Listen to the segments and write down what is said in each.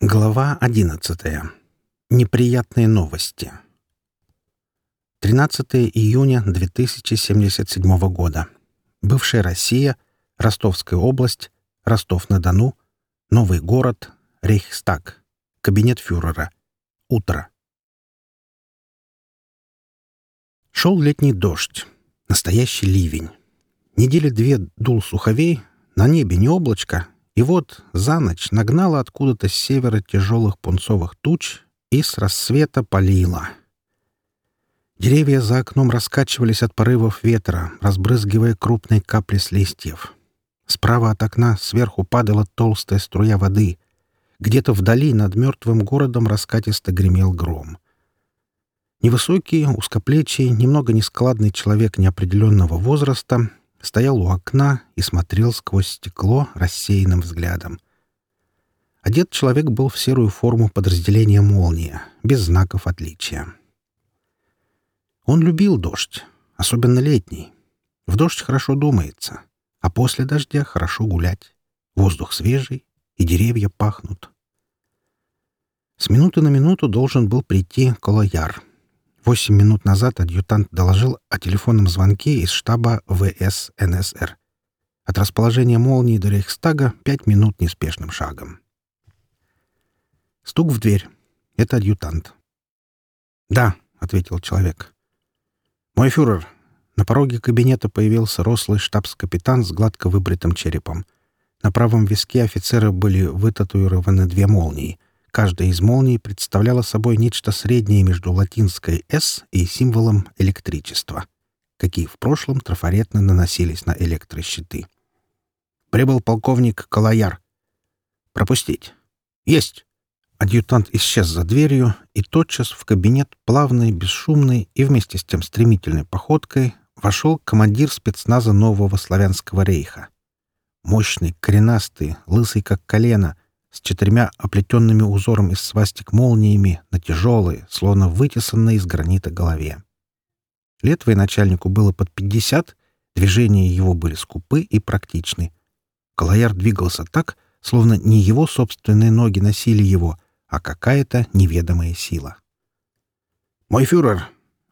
Глава 11. Неприятные новости. 13 июня 2077 года. Бывшая Россия, Ростовская область, Ростов-на-Дону, Новый город, Рейхстаг, кабинет фюрера. Утро. Шел летний дождь, настоящий ливень. Недели две дул суховей, на небе не облачко, и вот за ночь нагнала откуда-то с севера тяжелых пунцовых туч и с рассвета полила. Деревья за окном раскачивались от порывов ветра, разбрызгивая крупные капли с листьев. Справа от окна сверху падала толстая струя воды. Где-то вдали над мертвым городом раскатисто гремел гром. Невысокий, узкоплечий, немного нескладный человек неопределенного возраста стоял у окна и смотрел сквозь стекло рассеянным взглядом. Одет человек был в серую форму подразделения «Молния», без знаков отличия. Он любил дождь, особенно летний. В дождь хорошо думается, а после дождя хорошо гулять. Воздух свежий, и деревья пахнут. С минуты на минуту должен был прийти Колояр — Восемь минут назад адъютант доложил о телефонном звонке из штаба ВС НСР. От расположения молнии до Рейхстага пять минут неспешным шагом. Стук в дверь. Это адъютант. «Да», — ответил человек. «Мой фюрер». На пороге кабинета появился рослый штабс-капитан с гладко выбритым черепом. На правом виске офицера были вытатуированы две молнии — каждая из молний представляла собой нечто среднее между латинской «С» и символом электричества, какие в прошлом трафаретно наносились на электрощиты. Прибыл полковник Калаяр. «Пропустить». «Есть!» Адъютант исчез за дверью, и тотчас в кабинет плавной, бесшумной и вместе с тем стремительной походкой вошел командир спецназа нового славянского рейха. Мощный, коренастый, лысый как колено — с четырьмя оплетенными узором из свастик молниями на тяжелой, словно вытесанной из гранита голове. Лет военачальнику было под пятьдесят, движения его были скупы и практичны. Колояр двигался так, словно не его собственные ноги носили его, а какая-то неведомая сила. «Мой фюрер!»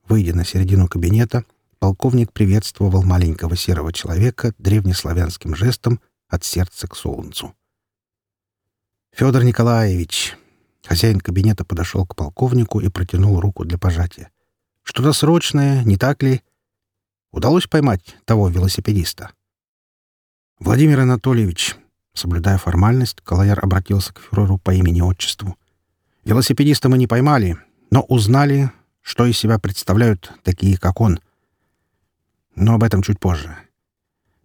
Выйдя на середину кабинета, полковник приветствовал маленького серого человека древнеславянским жестом от сердца к солнцу. «Федор Николаевич!» Хозяин кабинета подошел к полковнику и протянул руку для пожатия. «Что-то срочное, не так ли?» «Удалось поймать того велосипедиста?» «Владимир Анатольевич», — соблюдая формальность, Калаяр обратился к фюреру по имени-отчеству. «Велосипедиста мы не поймали, но узнали, что из себя представляют такие, как он. Но об этом чуть позже.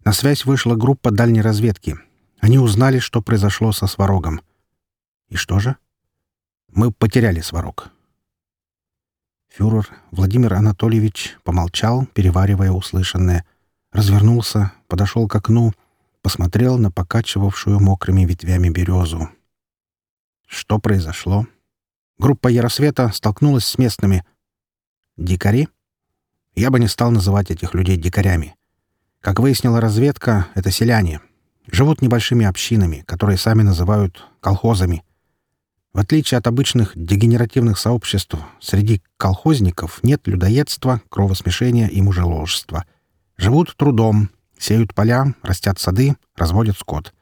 На связь вышла группа дальней разведки. Они узнали, что произошло со Сварогом. И что же? Мы потеряли сварок. Фюрер Владимир Анатольевич помолчал, переваривая услышанное, развернулся, подошел к окну, посмотрел на покачивавшую мокрыми ветвями березу. Что произошло? Группа Яросвета столкнулась с местными. Дикари? Я бы не стал называть этих людей дикарями. Как выяснила разведка, это селяне. Живут небольшими общинами, которые сами называют колхозами — в отличие от обычных дегенеративных сообществ, среди колхозников нет людоедства, кровосмешения и мужеложества. Живут трудом, сеют поля, растят сады, разводят скот.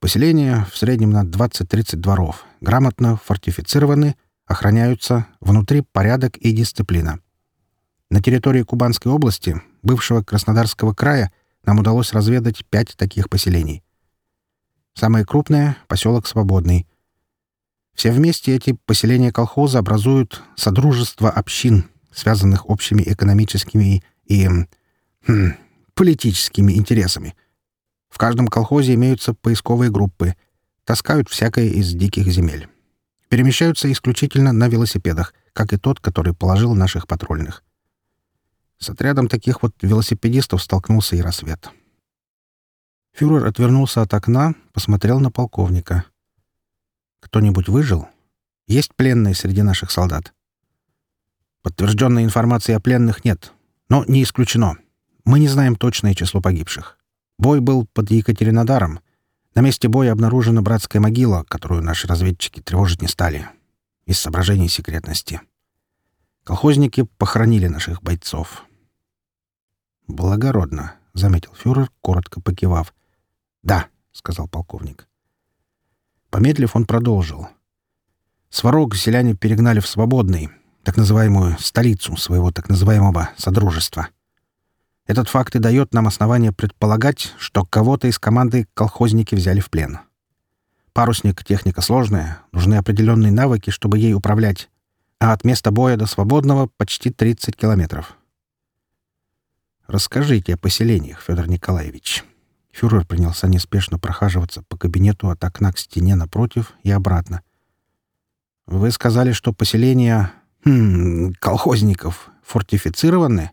Поселения в среднем на 20-30 дворов, грамотно фортифицированы, охраняются, внутри порядок и дисциплина. На территории Кубанской области, бывшего Краснодарского края, нам удалось разведать пять таких поселений. Самое крупное — поселок Свободный — все вместе эти поселения колхоза образуют содружество общин, связанных общими экономическими и хм, политическими интересами. В каждом колхозе имеются поисковые группы, таскают всякое из диких земель. Перемещаются исключительно на велосипедах, как и тот, который положил наших патрульных. С отрядом таких вот велосипедистов столкнулся и рассвет. Фюрер отвернулся от окна, посмотрел на полковника — кто-нибудь выжил? Есть пленные среди наших солдат? Подтвержденной информации о пленных нет, но не исключено. Мы не знаем точное число погибших. Бой был под Екатеринодаром. На месте боя обнаружена братская могила, которую наши разведчики тревожить не стали. Из соображений секретности. Колхозники похоронили наших бойцов. «Благородно», — заметил фюрер, коротко покивав. «Да», — сказал полковник. Помедлив, он продолжил. Сварог селяне перегнали в свободный, так называемую столицу своего так называемого «содружества». Этот факт и дает нам основание предполагать, что кого-то из команды колхозники взяли в плен. Парусник — техника сложная, нужны определенные навыки, чтобы ей управлять, а от места боя до свободного почти 30 километров. Расскажите о поселениях, Федор Николаевич. Фюрер принялся неспешно прохаживаться по кабинету от окна к стене напротив и обратно. «Вы сказали, что поселения Хм, колхозников фортифицированы?»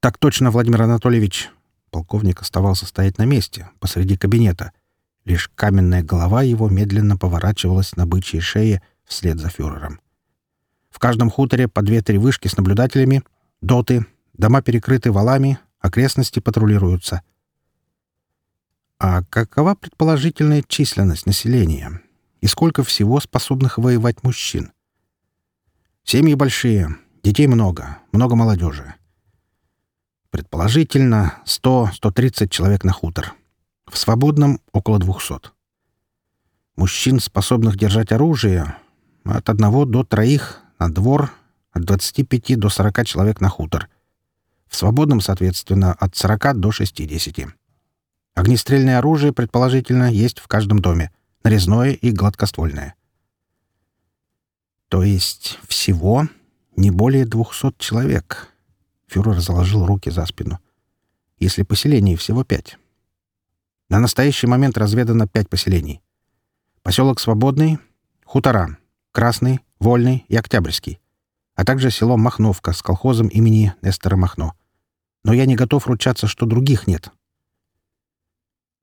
«Так точно, Владимир Анатольевич!» Полковник оставался стоять на месте, посреди кабинета. Лишь каменная голова его медленно поворачивалась на бычьей шее вслед за фюрером. В каждом хуторе по две-три вышки с наблюдателями, доты, дома перекрыты валами, окрестности патрулируются — а какова предположительная численность населения? И сколько всего способных воевать мужчин? Семьи большие, детей много, много молодежи. Предположительно, 100-130 человек на хутор. В свободном — около 200. Мужчин, способных держать оружие, от одного до троих на двор, от 25 до 40 человек на хутор. В свободном, соответственно, от 40 до 60. Огнестрельное оружие, предположительно, есть в каждом доме. Нарезное и гладкоствольное. То есть всего не более двухсот человек. Фюрер заложил руки за спину. Если поселений всего пять. На настоящий момент разведано пять поселений. Поселок Свободный, Хутора, Красный, Вольный и Октябрьский, а также село Махновка с колхозом имени Нестора Махно. Но я не готов ручаться, что других нет,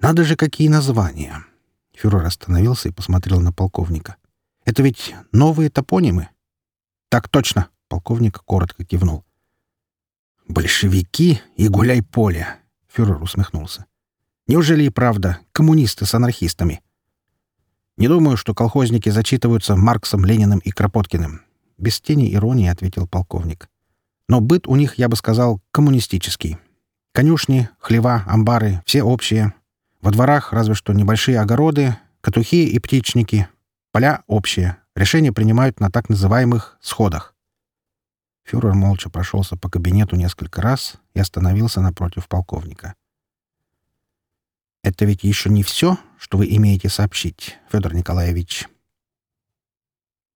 надо же, какие названия!» Фюрер остановился и посмотрел на полковника. «Это ведь новые топонимы?» «Так точно!» — полковник коротко кивнул. «Большевики и гуляй-поле!» — фюрер усмехнулся. «Неужели и правда коммунисты с анархистами?» «Не думаю, что колхозники зачитываются Марксом, Лениным и Кропоткиным», — без тени иронии ответил полковник. «Но быт у них, я бы сказал, коммунистический. Конюшни, хлева, амбары — все общие, во дворах разве что небольшие огороды, катухи и птичники. Поля общие. Решения принимают на так называемых «сходах». Фюрер молча прошелся по кабинету несколько раз и остановился напротив полковника. «Это ведь еще не все, что вы имеете сообщить, Федор Николаевич»,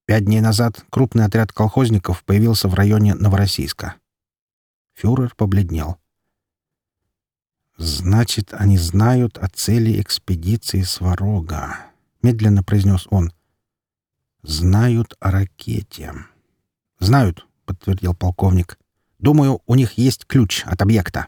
Пять дней назад крупный отряд колхозников появился в районе Новороссийска. Фюрер побледнел. «Значит, они знают о цели экспедиции Сварога», — медленно произнес он. «Знают о ракете». «Знают», — подтвердил полковник. «Думаю, у них есть ключ от объекта».